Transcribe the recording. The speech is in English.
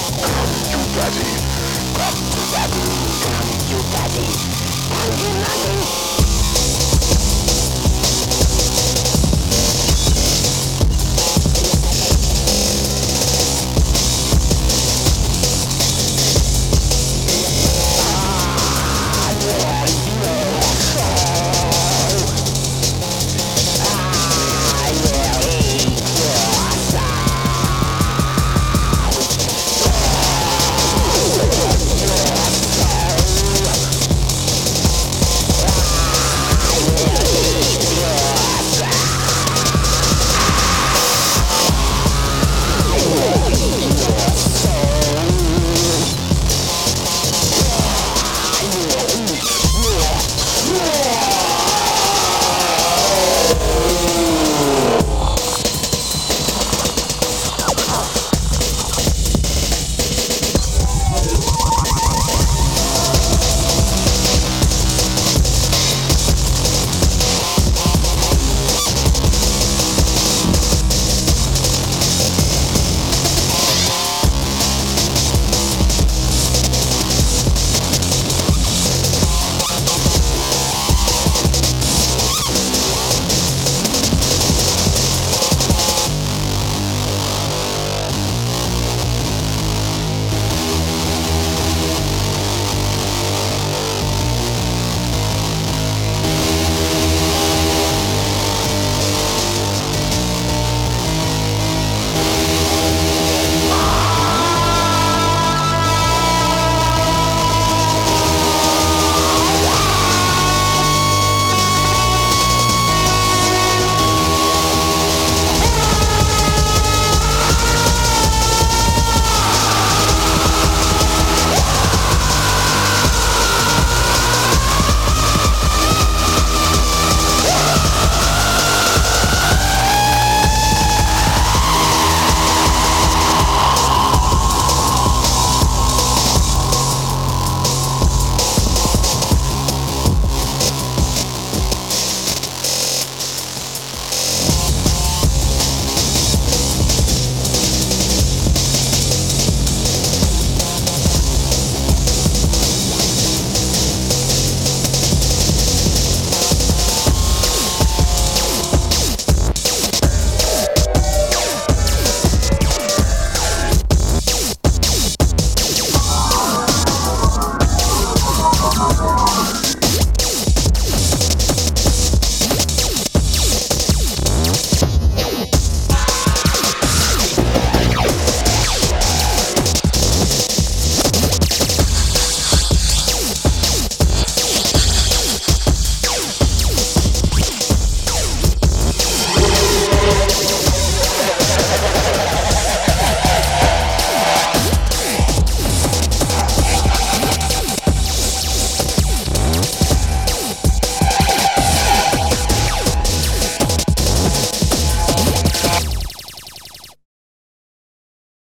come to daddy